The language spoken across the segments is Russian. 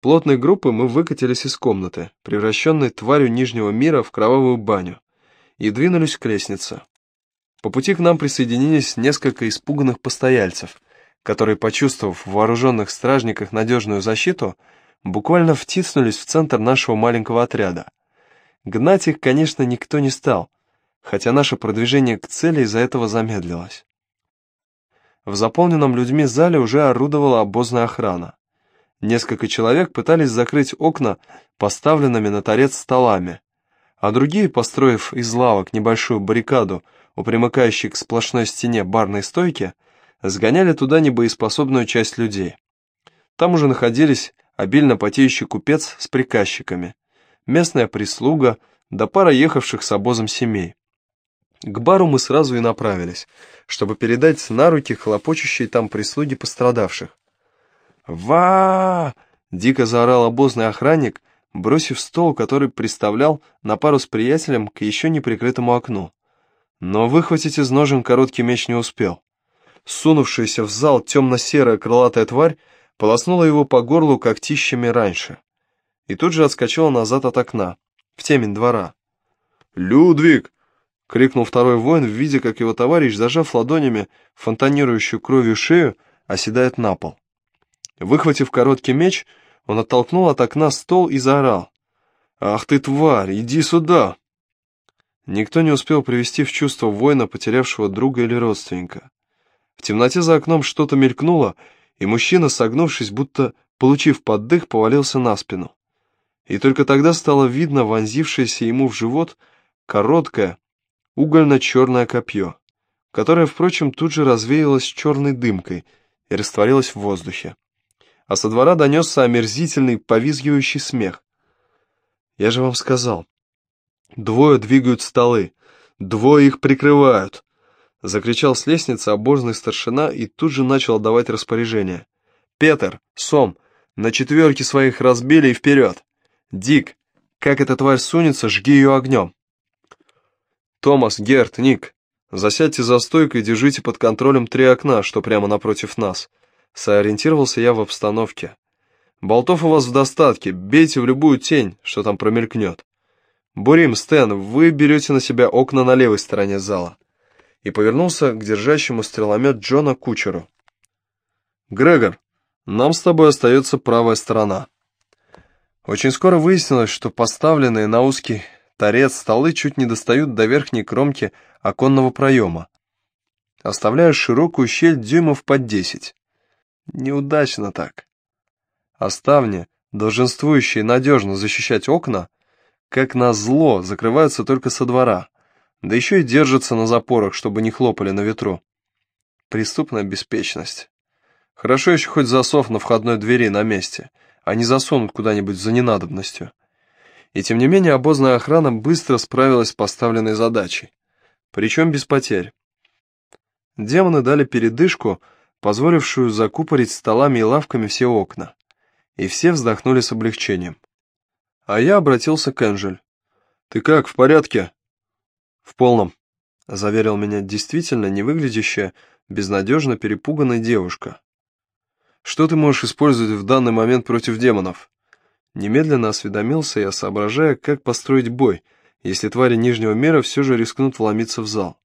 Плотной группой мы выкатились из комнаты, превращенной тварью Нижнего мира в кровавую баню, и двинулись к лестнице. По пути к нам присоединились несколько испуганных постояльцев, которые, почувствовав в вооруженных стражниках надежную защиту, буквально втиснулись в центр нашего маленького отряда. Гнать их, конечно, никто не стал, хотя наше продвижение к цели из-за этого замедлилось. В заполненном людьми зале уже орудовала обозная охрана. Несколько человек пытались закрыть окна поставленными на торец столами, а другие, построив из лавок небольшую баррикаду у примыкающей к сплошной стене барной стойки, сгоняли туда небоеспособную часть людей. Там уже находились обильно потеющий купец с приказчиками, местная прислуга да пара ехавших с обозом семей. К бару мы сразу и направились, чтобы передать на руки хлопочущей там прислуги пострадавших. «Ва!» — дико заорал обозный охранник, бросив стол, который приставлял на пару с приятелем к еще не прикрытому окну. Но выхватить из ножен короткий меч не успел. Сунувшаяся в зал темно-серая крылатая тварь полоснула его по горлу когтищами раньше. И тут же отскочила назад от окна, в темень двора. «Людвиг!» — крикнул второй воин, видя, как его товарищ, зажав ладонями фонтанирующую кровью шею, оседает на пол. Выхватив короткий меч, он оттолкнул от окна стол и заорал. «Ах ты, тварь, иди сюда!» Никто не успел привести в чувство воина, потерявшего друга или родственника. В темноте за окном что-то мелькнуло, и мужчина, согнувшись, будто получив поддых, повалился на спину. И только тогда стало видно вонзившееся ему в живот короткое, угольно-черное копье, которое, впрочем, тут же развеялось черной дымкой и растворилось в воздухе. А со двора донесся омерзительный, повизгивающий смех. «Я же вам сказал. Двое двигают столы, двое их прикрывают!» Закричал с лестницы обозный старшина и тут же начал отдавать распоряжение. «Петер, Сом, на четверке своих разбили и вперед! Дик, как эта тварь сунется, жги ее огнем!» «Томас, Герт, Ник, засядьте за стойкой и держите под контролем три окна, что прямо напротив нас». Соориентировался я в обстановке. «Болтов у вас в достатке, бейте в любую тень, что там промелькнет. Бурим, Стэн, вы берете на себя окна на левой стороне зала». И повернулся к держащему стреломет Джона Кучеру. «Грегор, нам с тобой остается правая сторона». Очень скоро выяснилось, что поставленные на узкий торец столы чуть не достают до верхней кромки оконного проема, оставляя широкую щель дюймов под десять. Неудачно так. А долженствующие надежно защищать окна, как назло, закрываются только со двора, да еще и держатся на запорах, чтобы не хлопали на ветру. Преступная беспечность. Хорошо еще хоть засов на входной двери на месте, а не засунут куда-нибудь за ненадобностью. И тем не менее обозная охрана быстро справилась с поставленной задачей, причем без потерь. Демоны дали передышку, позволившую закупорить столами и лавками все окна, и все вздохнули с облегчением. А я обратился к Энджель. «Ты как, в порядке?» «В полном», — заверил меня действительно не выглядящая, безнадежно перепуганная девушка. «Что ты можешь использовать в данный момент против демонов?» Немедленно осведомился я, соображая, как построить бой, если твари Нижнего мира все же рискнут вломиться в зал.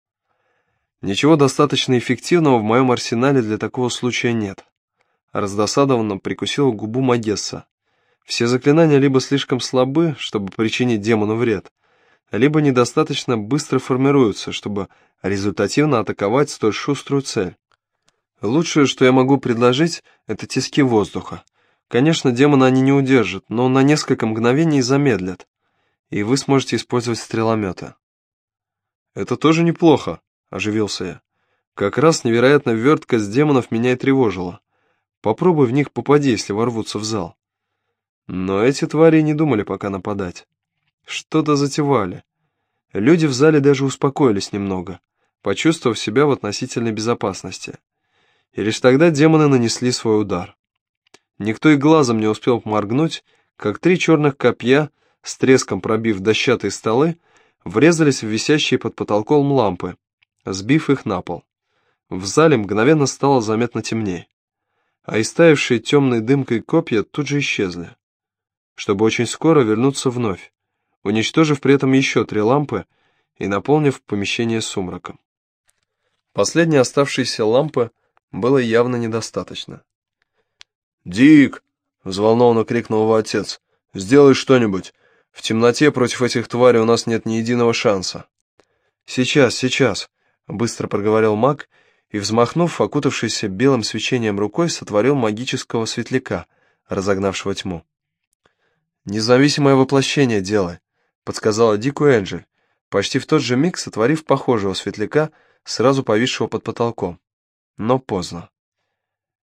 Ничего достаточно эффективного в моем арсенале для такого случая нет. Раздосадованно прикусила губу Магесса. Все заклинания либо слишком слабы, чтобы причинить демону вред, либо недостаточно быстро формируются, чтобы результативно атаковать столь шуструю цель. Лучшее, что я могу предложить, это тиски воздуха. Конечно, демона они не удержат, но на несколько мгновений замедлят, и вы сможете использовать стрелометы. «Это тоже неплохо», — оживился я. «Как раз невероятно верткость демонов меня и тревожила. Попробуй в них попади, если ворвутся в зал». Но эти твари не думали пока нападать. Что-то затевали. Люди в зале даже успокоились немного, почувствовав себя в относительной безопасности. И лишь тогда демоны нанесли свой удар. Никто и глазом не успел моргнуть, как три черных копья, с треском пробив дощатые столы, врезались в висящие под потолком лампы, сбив их на пол. В зале мгновенно стало заметно темнее, а истаявшие темной дымкой копья тут же исчезли. чтобы очень скоро вернуться вновь, уничтожив при этом еще три лампы и наполнив помещение сумраком. Последней оставшейся лампы было явно недостаточно. «Дик!» — взволнованно крикнул его отец. «Сделай что-нибудь! В темноте против этих тварей у нас нет ни единого шанса!» «Сейчас, сейчас!» — быстро проговорил маг и, взмахнув окутавшийся белым свечением рукой, сотворил магического светляка, разогнавшего тьму. «Независимое воплощение делай», — подсказала Дику Энджель, почти в тот же миг сотворив похожего светляка, сразу повисшего под потолком. Но поздно.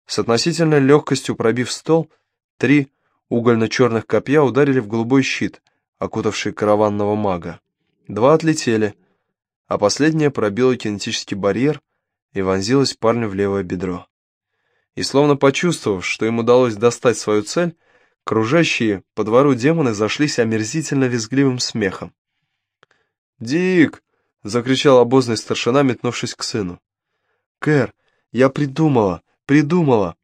С относительной легкостью пробив стол, три угольно-черных копья ударили в голубой щит, окутавший караванного мага. Два отлетели, а последнее пробило кинетический барьер и вонзилось парню в левое бедро. И словно почувствовав, что им удалось достать свою цель, Кружащие по двору демоны зашлись омерзительно визгливым смехом. «Дик!» — закричал обозный старшина, метнувшись к сыну. «Кэр, я придумала! Придумала!»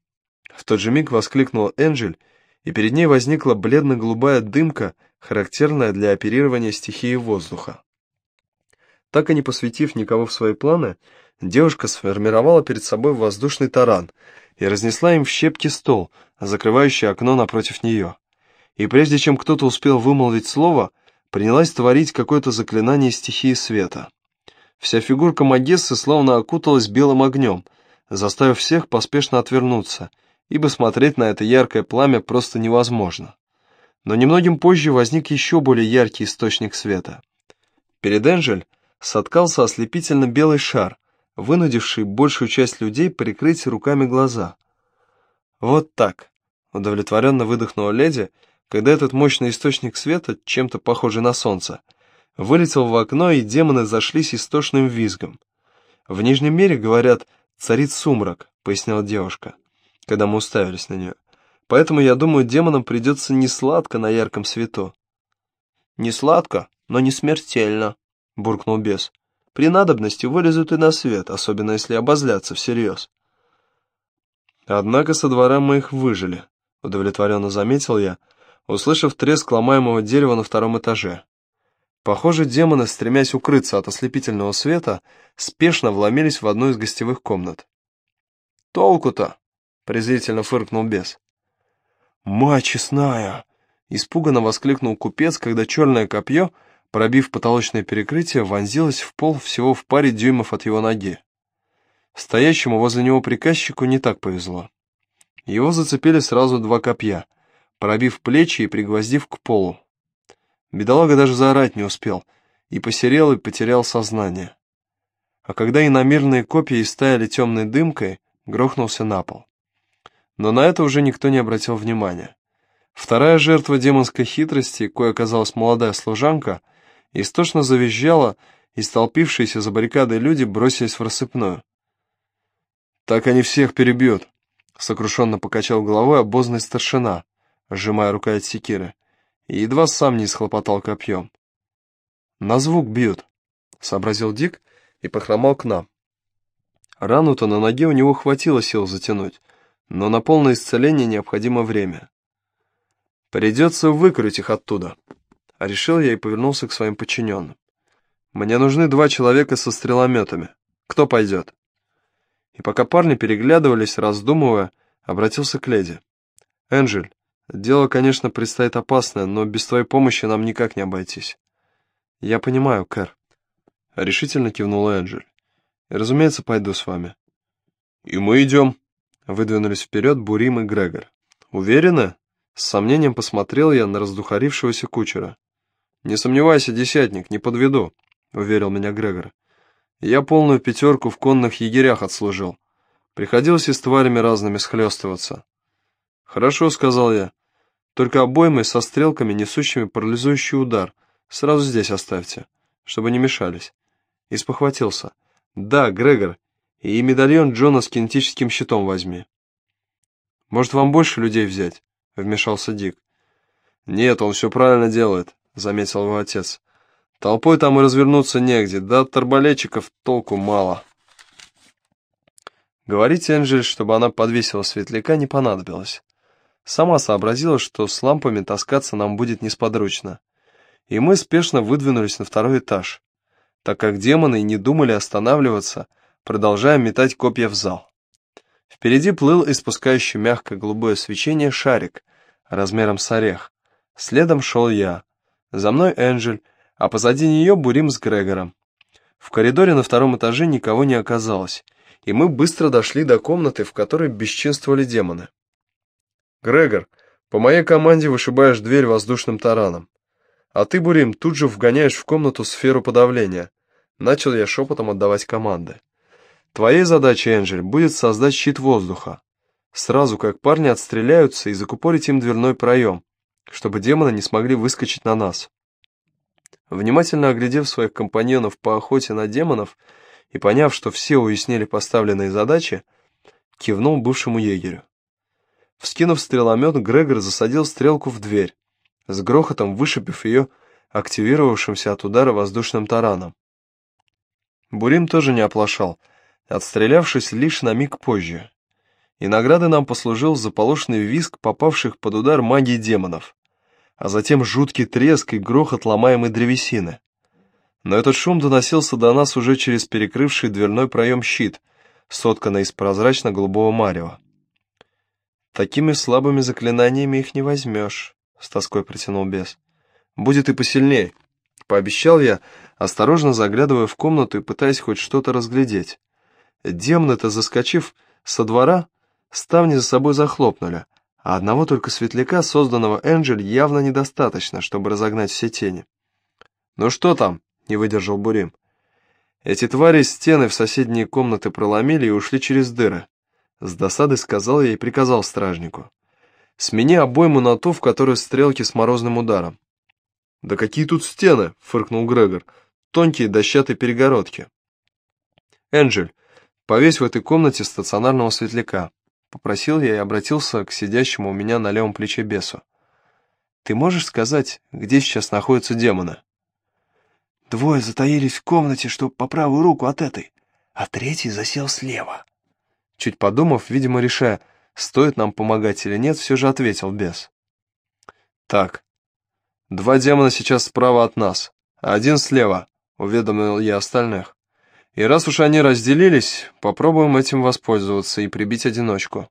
В тот же миг воскликнула Энджель, и перед ней возникла бледно-голубая дымка, характерная для оперирования стихией воздуха. Так и не посвятив никого в свои планы, девушка сформировала перед собой воздушный таран и разнесла им в щепки стол, закрывающий окно напротив нее. И прежде чем кто-то успел вымолвить слово, принялась творить какое-то заклинание стихии света. Вся фигурка Магессы словно окуталась белым огнем, заставив всех поспешно отвернуться, ибо смотреть на это яркое пламя просто невозможно. Но немногим позже возник еще более яркий источник света. Перед Энджель соткался ослепительно белый шар, вынудивший большую часть людей прикрыть руками глаза. «Вот так», — удовлетворенно выдохнула леди, когда этот мощный источник света, чем-то похожий на солнце, вылетел в окно, и демоны зашлись истошным визгом. «В Нижнем мире, говорят, царит сумрак», — пояснила девушка, когда мы уставились на нее. «Поэтому, я думаю, демонам придется не сладко на ярком свету». «Не сладко, но не смертельно», — буркнул бес. При надобности вылезут и на свет, особенно если обозлятся всерьез. Однако со двора мы их выжили, удовлетворенно заметил я, услышав треск ломаемого дерева на втором этаже. Похоже, демоны, стремясь укрыться от ослепительного света, спешно вломились в одну из гостевых комнат. «Толку-то!» — презрительно фыркнул бес. «Мать честная!» — испуганно воскликнул купец, когда черное копье — пробив потолочное перекрытие, вонзилась в пол всего в паре дюймов от его ноги. Стоящему возле него приказчику не так повезло. Его зацепили сразу два копья, пробив плечи и пригвоздив к полу. Бедолага даже заорать не успел, и посерел, и потерял сознание. А когда иномирные копья истаяли темной дымкой, грохнулся на пол. Но на это уже никто не обратил внимания. Вторая жертва демонской хитрости, кое оказалась молодая служанка — истошно завизжала, и столпившиеся за баррикадой люди бросились в рассыпную. «Так они всех перебьют», — сокрушенно покачал головой обозный старшина, сжимая рукой от секиры, и едва сам не схлопотал копьем. «На звук бьют», — сообразил Дик и похромал к нам. Рану-то на ноге у него хватило сил затянуть, но на полное исцеление необходимо время. «Придется выкрыть их оттуда», решил я и повернулся к своим подчиненным. «Мне нужны два человека со стрелометами. Кто пойдет?» И пока парни переглядывались, раздумывая, обратился к леди. «Энджель, дело, конечно, предстоит опасное, но без твоей помощи нам никак не обойтись». «Я понимаю, Кэр», — решительно кивнула Энджель. «И, разумеется, пойду с вами». «И мы идем», — выдвинулись вперед Бурим и Грегор. «Уверены?» С сомнением посмотрел я на раздухарившегося кучера. «Не сомневайся, десятник, не подведу», — уверил меня Грегор. «Я полную пятерку в конных егерях отслужил. Приходилось и с тварями разными схлестываться». «Хорошо», — сказал я. «Только обоймы со стрелками, несущими парализующий удар, сразу здесь оставьте, чтобы не мешались». И спохватился. «Да, Грегор, и медальон Джона с кинетическим щитом возьми». «Может, вам больше людей взять?» — вмешался Дик. «Нет, он все правильно делает заметил его отец. Толпой там и развернуться негде, да от арбалетчиков толку мало. Говорить Энджель, чтобы она подвесила светляка, не понадобилось. сама сообразила, что с лампами таскаться нам будет несподручно. И мы спешно выдвинулись на второй этаж, так как демоны не думали останавливаться, продолжая метать копья в зал. Впереди плыл испускающий мягкое голубое свечение шарик размером с орех. Следом шел я. За мной Энджель, а позади нее Бурим с Грегором. В коридоре на втором этаже никого не оказалось, и мы быстро дошли до комнаты, в которой бесчинствовали демоны. «Грегор, по моей команде вышибаешь дверь воздушным тараном. А ты, Бурим, тут же вгоняешь в комнату сферу подавления». Начал я шепотом отдавать команды. «Твоей задачей, Энджель, будет создать щит воздуха. Сразу как парни отстреляются и закупорить им дверной проем, чтобы демоны не смогли выскочить на нас». Внимательно оглядев своих компаньонов по охоте на демонов и поняв, что все уяснили поставленные задачи, кивнул бывшему егерю. Вскинув стреломет, Грегор засадил стрелку в дверь, с грохотом вышибив ее активировавшимся от удара воздушным тараном. Бурим тоже не оплошал, отстрелявшись лишь на миг позже. И наградой нам послужил заполошенный визг попавших под удар магии демонов, а затем жуткий треск и грохот ломаемой древесины. Но этот шум доносился до нас уже через перекрывший дверной проем щит, сотканный из прозрачно-голубого марева. Такими слабыми заклинаниями их не возьмешь, — с тоской протянул бес. Будет и посильней, — пообещал я, осторожно заглядывая в комнату и пытаясь хоть что-то разглядеть. Демоны-то, заскочив со двора, ставни за собой захлопнули, а одного только светляка, созданного Энджель, явно недостаточно, чтобы разогнать все тени. «Ну что там?» — не выдержал Бурим. Эти твари стены в соседние комнаты проломили и ушли через дыры. С досады сказал я и приказал стражнику. «Смени обойму на ту, в которой стрелки с морозным ударом». «Да какие тут стены?» — фыркнул Грегор. «Тонкие дощатые перегородки». «Энджель, повесь в этой комнате стационарного светляка», — попросил я и обратился к сидящему у меня на левом плече бесу. «Ты можешь сказать, где сейчас находятся демоны?» «Двое затаились в комнате, что по правую руку от этой, а третий засел слева», Чуть подумав, видимо, решая, стоит нам помогать или нет, все же ответил бес. «Так, два демона сейчас справа от нас, а один слева», — уведомил я остальных. «И раз уж они разделились, попробуем этим воспользоваться и прибить одиночку».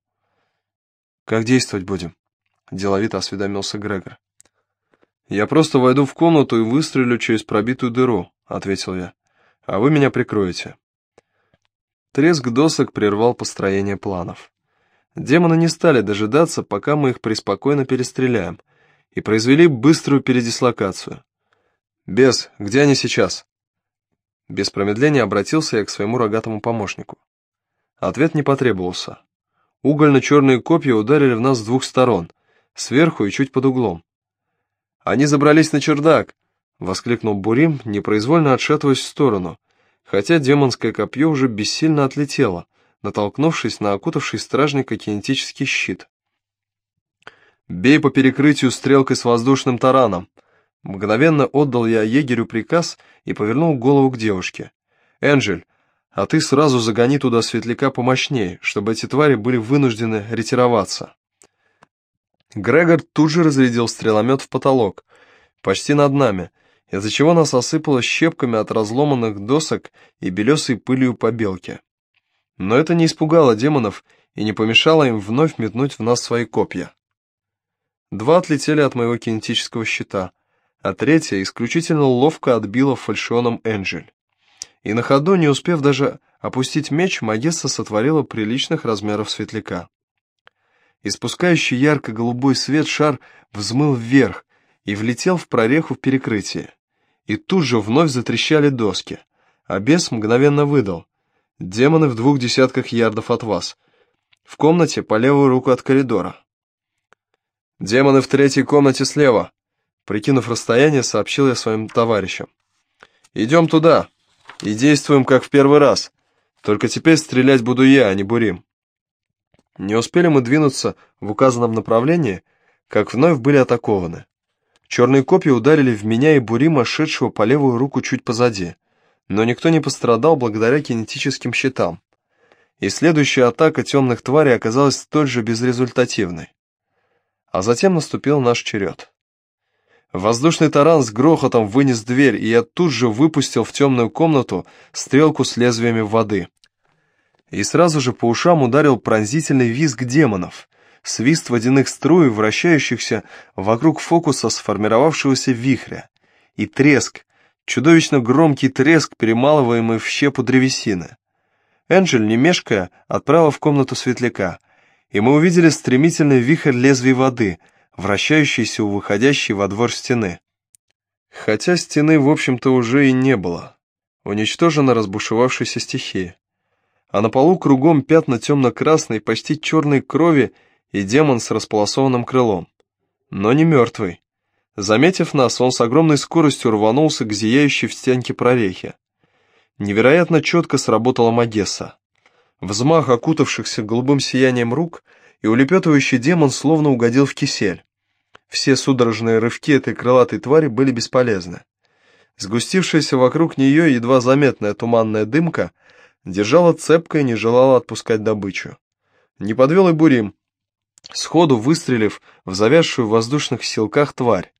«Как действовать будем?» — деловито осведомился Грегор. «Я просто войду в комнату и выстрелю через пробитую дыру», — ответил я. «А вы меня прикроете». Треск досок прервал построение планов. Демоны не стали дожидаться, пока мы их преспокойно перестреляем, и произвели быструю передислокацию. «Бес, где они сейчас?» Без промедления обратился я к своему рогатому помощнику. Ответ не потребовался. Угольно-черные копья ударили в нас с двух сторон, сверху и чуть под углом. «Они забрались на чердак!» — воскликнул Бурим, непроизвольно отшатываясь в сторону, хотя демонское копье уже бессильно отлетело, натолкнувшись на окутавший стражника кинетический щит. «Бей по перекрытию стрелкой с воздушным тараном!» Мгновенно отдал я егерю приказ и повернул голову к девушке. «Энджель, а ты сразу загони туда светляка помощнее, чтобы эти твари были вынуждены ретироваться». Грегор тут же разрядил стреломет в потолок, почти над нами, из-за чего нас осыпало щепками от разломанных досок и белесой пылью побелки. Но это не испугало демонов и не помешало им вновь метнуть в нас свои копья. Два отлетели от моего кинетического щита, а третья исключительно ловко отбила фальшионом Энджель. И на ходу, не успев даже опустить меч, Магесса сотворила приличных размеров светляка. Испускающий ярко-голубой свет шар взмыл вверх и влетел в прореху в перекрытии и тут же вновь затрещали доски, а бес мгновенно выдал. «Демоны в двух десятках ярдов от вас. В комнате по левую руку от коридора». «Демоны в третьей комнате слева», — прикинув расстояние, сообщил я своим товарищам. «Идем туда и действуем, как в первый раз. Только теперь стрелять буду я, а не Бурим». Не успели мы двинуться в указанном направлении, как вновь были атакованы. Черные копья ударили в меня и Бурима, шедшего по левую руку чуть позади, но никто не пострадал благодаря кинетическим щитам. И следующая атака темных тварей оказалась столь же безрезультативной. А затем наступил наш черед. Воздушный таран с грохотом вынес дверь, и я тут же выпустил в темную комнату стрелку с лезвиями воды. И сразу же по ушам ударил пронзительный визг демонов, свист водяных струй, вращающихся вокруг фокуса сформировавшегося вихря, и треск, чудовищно громкий треск, перемалываемый в щепу древесины. Энджель, не мешкая, отправила в комнату светляка, и мы увидели стремительный вихрь лезвий воды — вращающейся у выходящей во двор стены. Хотя стены, в общем-то, уже и не было. Уничтожена разбушевавшейся стихия. А на полу кругом пятна темно-красной, почти черной крови и демон с располосованным крылом. Но не мертвый. Заметив нас, он с огромной скоростью рванулся к зияющей в стенке прорехе. Невероятно четко сработала Магесса. Взмах окутавшихся голубым сиянием рук, и улепетывающий демон словно угодил в кисель. Все судорожные рывки этой крылатой твари были бесполезны. Сгустившаяся вокруг нее едва заметная туманная дымка держала цепко и не желала отпускать добычу. Не подвел и Бурим, сходу выстрелив в завязшую в воздушных силках тварь.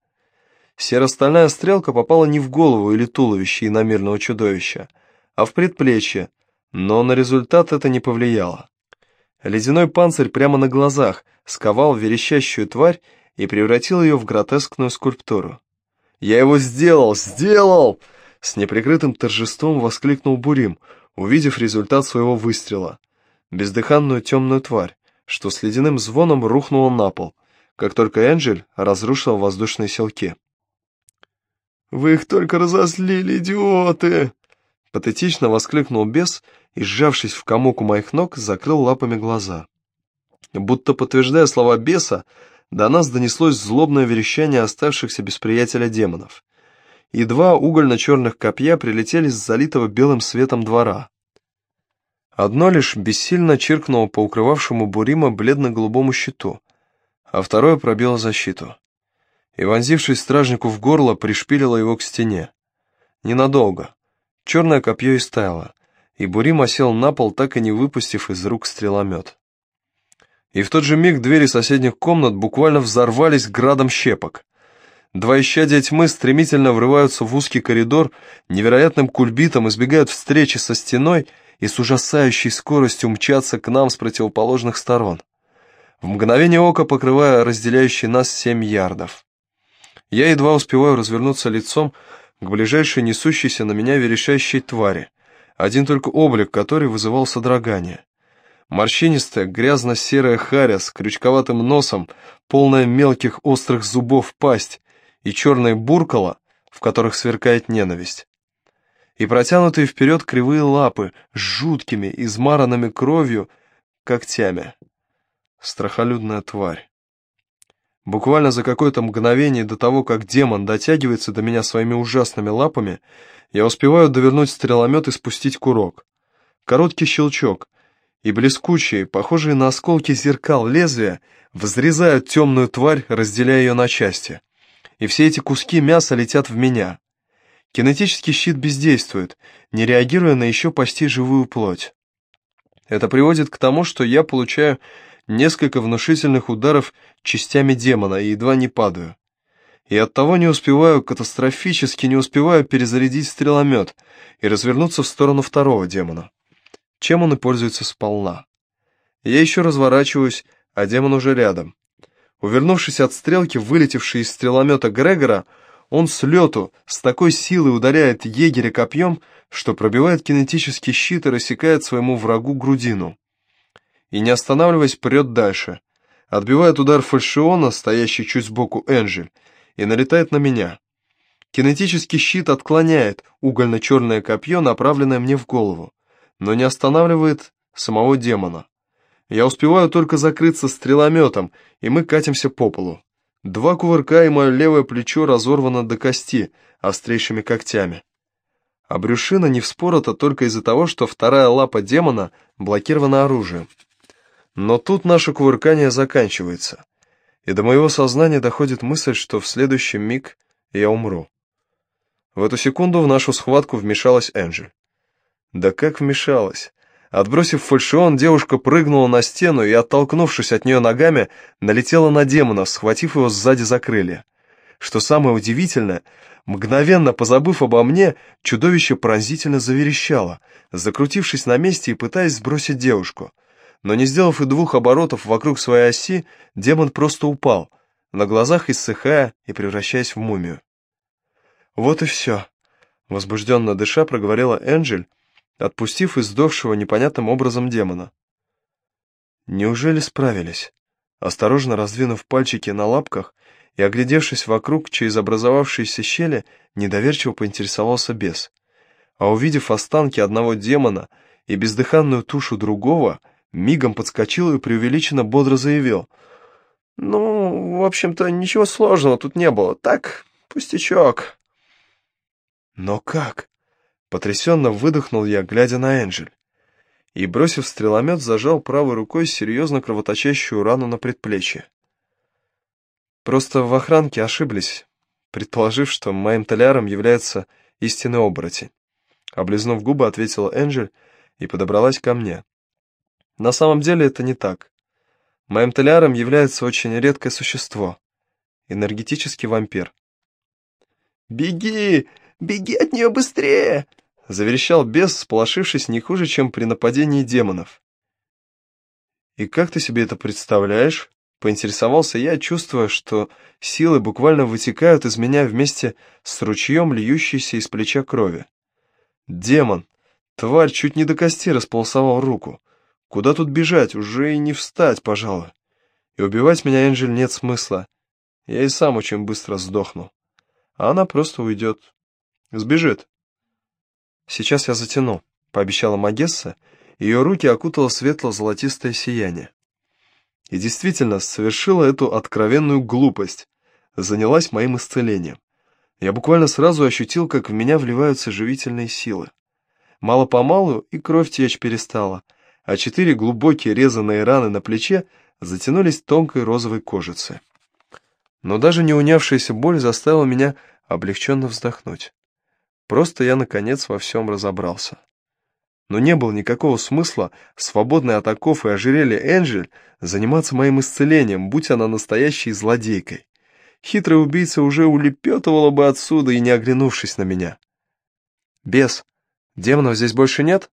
Серо-стальная стрелка попала не в голову или туловище иномирного чудовища, а в предплечье, но на результат это не повлияло. Ледяной панцирь прямо на глазах сковал верещащую тварь и превратил ее в гротескную скульптуру. «Я его сделал! Сделал!» С неприкрытым торжеством воскликнул Бурим, увидев результат своего выстрела. Бездыханную темную тварь, что с ледяным звоном рухнула на пол, как только Энджель разрушил воздушные селки. «Вы их только разозлили, идиоты!» Патетично воскликнул бес и, сжавшись в комок у моих ног, закрыл лапами глаза. Будто подтверждая слова беса, до нас донеслось злобное верещание оставшихся без приятеля демонов. И два угольно-черных копья прилетели с залитого белым светом двора. Одно лишь бессильно чиркнуло по укрывавшему Бурима бледно-голубому щиту, а второе пробило защиту. И, вонзившись стражнику в горло, пришпилило его к стене. Ненадолго. Черное копье истаяло, и Бурим осел на пол, так и не выпустив из рук стреломет и в тот же миг двери соседних комнат буквально взорвались градом щепок. Два исчадия тьмы стремительно врываются в узкий коридор, невероятным кульбитом избегают встречи со стеной и с ужасающей скоростью мчатся к нам с противоположных сторон. В мгновение ока покрывая разделяющие нас семь ярдов. Я едва успеваю развернуться лицом к ближайшей несущейся на меня верещащей твари, один только облик которой вызывал содрогание. Морщинистая, грязно-серая харя с крючковатым носом, полная мелких острых зубов пасть и черные буркала, в которых сверкает ненависть. И протянутые вперед кривые лапы с жуткими, измаранными кровью когтями. Страхолюдная тварь. Буквально за какое-то мгновение до того, как демон дотягивается до меня своими ужасными лапами, я успеваю довернуть стреломет и спустить курок. Короткий щелчок, и блескучие, похожие на осколки зеркал лезвия, взрезают темную тварь, разделяя ее на части. И все эти куски мяса летят в меня. Кинетический щит бездействует, не реагируя на еще почти живую плоть. Это приводит к тому, что я получаю несколько внушительных ударов частями демона и едва не падаю. И оттого не успеваю, катастрофически не успеваю перезарядить стреломет и развернуться в сторону второго демона чем он и пользуется сполна. Я еще разворачиваюсь, а демон уже рядом. Увернувшись от стрелки, вылетевшей из стреломета Грегора, он с лету с такой силой ударяет егеря копьем, что пробивает кинетический щит и рассекает своему врагу грудину. И не останавливаясь, прет дальше. Отбивает удар фальшиона, стоящий чуть сбоку Энджель, и налетает на меня. Кинетический щит отклоняет угольно-черное копье, направленное мне в голову но не останавливает самого демона. Я успеваю только закрыться стрелометом, и мы катимся по полу. Два кувырка, и мое левое плечо разорвано до кости острейшими когтями. А брюшина не вспорота только из-за того, что вторая лапа демона блокирована оружием. Но тут наше кувыркание заканчивается, и до моего сознания доходит мысль, что в следующий миг я умру. В эту секунду в нашу схватку вмешалась Энджель. Да как вмешалась? Отбросив фальшион, девушка прыгнула на стену и, оттолкнувшись от нее ногами, налетела на демона, схватив его сзади за крылья. Что самое удивительное, мгновенно позабыв обо мне, чудовище пронзительно заверещало, закрутившись на месте и пытаясь сбросить девушку. Но не сделав и двух оборотов вокруг своей оси, демон просто упал, на глазах иссыхая и превращаясь в мумию. «Вот и все», — возбужденно дыша проговорила Энджель, отпустив издохшего непонятным образом демона. «Неужели справились?» Осторожно раздвинув пальчики на лапках и, оглядевшись вокруг через образовавшиеся щели, недоверчиво поинтересовался бес. А увидев останки одного демона и бездыханную тушу другого, мигом подскочил и преувеличенно бодро заявил. «Ну, в общем-то, ничего сложного тут не было. Так, пустячок». «Но как?» Потрясенно выдохнул я, глядя на Энджель. И, бросив стреломет, зажал правой рукой серьезно кровоточащую рану на предплечье. Просто в охранке ошиблись, предположив, что моим толяром является истинный оборотень. Облизнув губы, ответила Энджель и подобралась ко мне. На самом деле это не так. Моим толяром является очень редкое существо. Энергетический вампир. «Беги! Беги от нее быстрее!» Заверещал бес, сполошившись не хуже, чем при нападении демонов. «И как ты себе это представляешь?» Поинтересовался я, чувствуя, что силы буквально вытекают из меня вместе с ручьем, льющейся из плеча крови. «Демон! Тварь чуть не до кости располосовал руку. Куда тут бежать? Уже и не встать, пожалуй. И убивать меня, Энджель, нет смысла. Я и сам очень быстро сдохну. А она просто уйдет. Сбежит. Сейчас я затяну, пообещала Магесса, ее руки окутало светло-золотистое сияние. И действительно совершила эту откровенную глупость, занялась моим исцелением. Я буквально сразу ощутил, как в меня вливаются живительные силы. Мало-помалу и кровь течь перестала, а четыре глубокие резаные раны на плече затянулись тонкой розовой кожицей. Но даже не унявшаяся боль заставила меня облегченно вздохнуть. Просто я, наконец, во всем разобрался. Но не было никакого смысла, свободной от оков и ожерелья Энджель, заниматься моим исцелением, будь она настоящей злодейкой. Хитрый убийца уже улепетывала бы отсюда и не оглянувшись на меня. «Бес, демонов здесь больше нет?»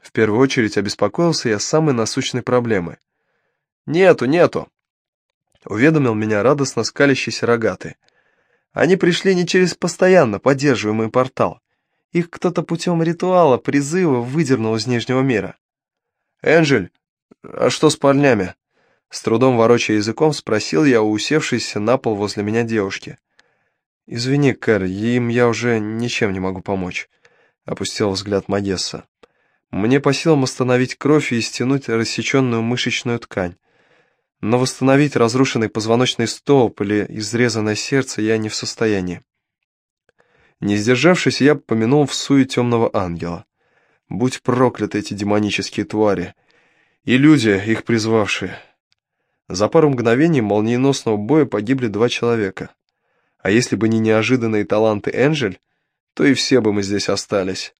В первую очередь обеспокоился я самой насущной проблемой. «Нету, нету!» Уведомил меня радостно скалящийся рогатый. Они пришли не через постоянно поддерживаемый портал. Их кто-то путем ритуала, призыва выдернул из Нижнего мира. «Энджель, а что с парнями?» С трудом ворочая языком, спросил я у усевшейся на пол возле меня девушки. «Извини, Кэр, им я уже ничем не могу помочь», — опустил взгляд Магесса. «Мне по силам остановить кровь и стянуть рассеченную мышечную ткань. Но восстановить разрушенный позвоночный столб или изрезанное сердце я не в состоянии. Не сдержавшись, я помянул в суе темного ангела. Будь прокляты эти демонические твари. И люди, их призвавшие. За пару мгновений молниеносного боя погибли два человека. А если бы не неожиданные таланты Энджель, то и все бы мы здесь остались.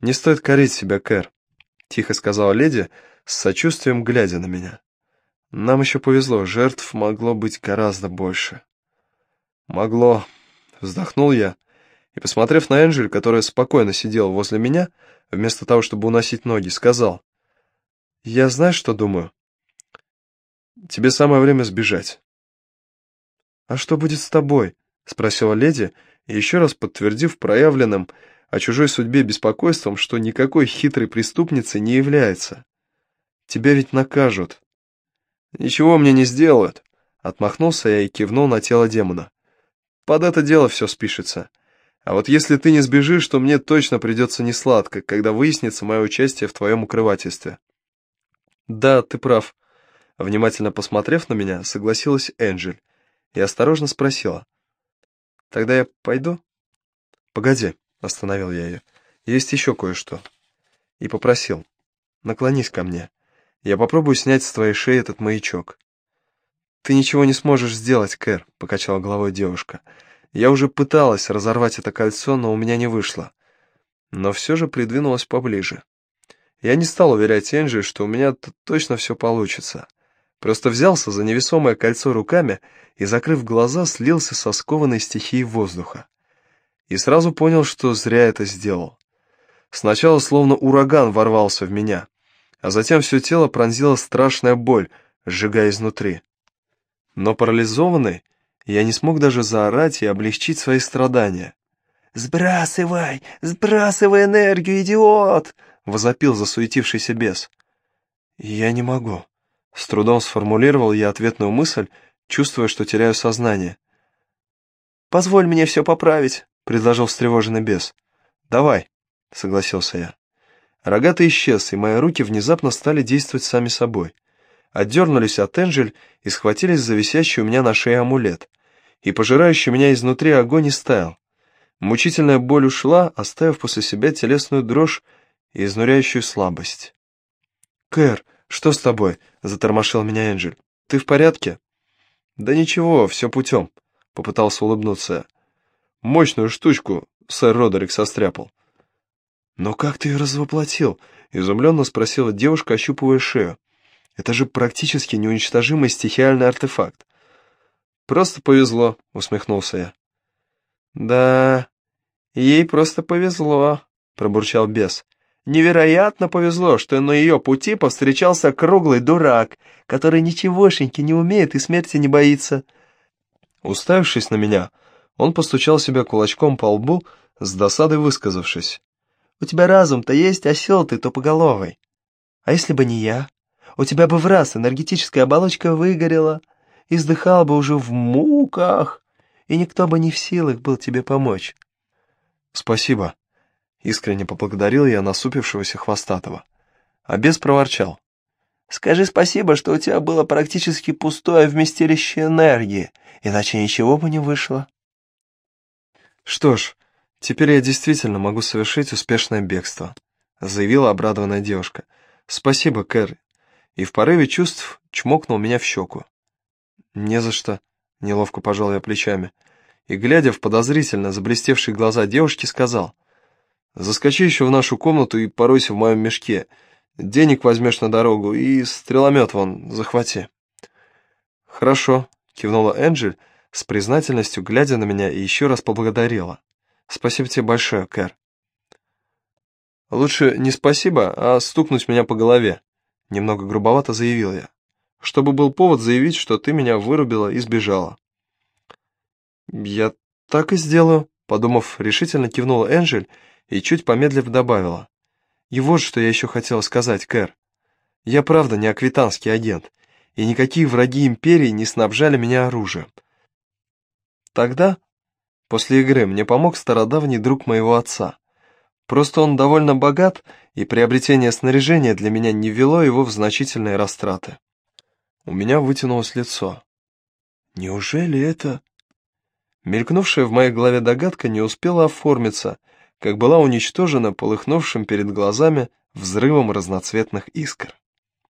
«Не стоит корить себя, Кэр», — тихо сказала леди, с сочувствием глядя на меня. Нам еще повезло, жертв могло быть гораздо больше. Могло. Вздохнул я, и, посмотрев на Энджель, которая спокойно сидела возле меня, вместо того, чтобы уносить ноги, сказал, «Я знаешь, что думаю? Тебе самое время сбежать». «А что будет с тобой?» — спросила леди, и еще раз подтвердив проявленным о чужой судьбе беспокойством, что никакой хитрой преступницей не является. «Тебя ведь накажут». «Ничего мне не сделают», — отмахнулся я и кивнул на тело демона. «Под это дело все спишется. А вот если ты не сбежишь, то мне точно придется несладко, когда выяснится мое участие в твоем укрывательстве». «Да, ты прав», — внимательно посмотрев на меня, согласилась Энджель и осторожно спросила. «Тогда я пойду?» «Погоди», — остановил я ее, — «есть еще кое-что». И попросил, «Наклонись ко мне». Я попробую снять с твоей шеи этот маячок». «Ты ничего не сможешь сделать, Кэр», — покачала головой девушка. «Я уже пыталась разорвать это кольцо, но у меня не вышло». Но все же придвинулась поближе. Я не стал уверять Энджи, что у меня точно все получится. Просто взялся за невесомое кольцо руками и, закрыв глаза, слился со скованной стихией воздуха. И сразу понял, что зря это сделал. Сначала словно ураган ворвался в меня, а затем все тело пронзила страшная боль, сжигая изнутри. Но парализованный, я не смог даже заорать и облегчить свои страдания. «Сбрасывай! Сбрасывай энергию, идиот!» — возопил засуетившийся бес. «Я не могу», — с трудом сформулировал я ответную мысль, чувствуя, что теряю сознание. «Позволь мне все поправить», — предложил встревоженный бес. «Давай», — согласился я. Рогатый исчез, и мои руки внезапно стали действовать сами собой. Отдернулись от Энджель и схватились за висящий у меня на шее амулет. И пожирающий меня изнутри огонь не стаял. Мучительная боль ушла, оставив после себя телесную дрожь и изнуряющую слабость. «Кэр, что с тобой?» — затормошил меня Энджель. «Ты в порядке?» «Да ничего, все путем», — попытался улыбнуться. «Мощную штучку сэр Родерик состряпал». «Но как ты ее развоплотил?» — изумленно спросила девушка, ощупывая шею. «Это же практически неуничтожимый стихиальный артефакт». «Просто повезло», — усмехнулся я. «Да, ей просто повезло», — пробурчал бес. «Невероятно повезло, что на ее пути повстречался круглый дурак, который ничегошеньки не умеет и смерти не боится». Уставившись на меня, он постучал себя кулачком по лбу, с досадой высказавшись. «У тебя разум-то есть, осел ты тупоголовый. А если бы не я? У тебя бы в раз энергетическая оболочка выгорела, и вздыхал бы уже в муках» и никто бы не в силах был тебе помочь. Спасибо. Искренне поблагодарил я насупившегося хвостатого. А бес проворчал. Скажи спасибо, что у тебя было практически пустое вместилище энергии, иначе ничего бы не вышло. Что ж, теперь я действительно могу совершить успешное бегство, заявила обрадованная девушка. Спасибо, Кэр. И в порыве чувств чмокнул меня в щеку. Не за что, Неловко пожал я плечами. И, глядя в подозрительно заблестевшие глаза девушки, сказал. «Заскочи еще в нашу комнату и поройся в моем мешке. Денег возьмешь на дорогу и стреломет вон захвати». «Хорошо», — кивнула Энджель, с признательностью глядя на меня и еще раз поблагодарила. «Спасибо тебе большое, Кэр». «Лучше не спасибо, а стукнуть меня по голове», — немного грубовато заявил я чтобы был повод заявить, что ты меня вырубила и сбежала. Я так и сделаю, подумав, решительно кивнула Энджель и чуть помедлив добавила. И вот что я еще хотела сказать, Кэр. Я правда не аквитанский агент, и никакие враги империи не снабжали меня оружием. Тогда, после игры, мне помог стародавний друг моего отца. Просто он довольно богат, и приобретение снаряжения для меня не ввело его в значительные растраты. У меня вытянулось лицо. Неужели это... Мелькнувшая в моей голове догадка не успела оформиться, как была уничтожена полыхнувшим перед глазами взрывом разноцветных искр.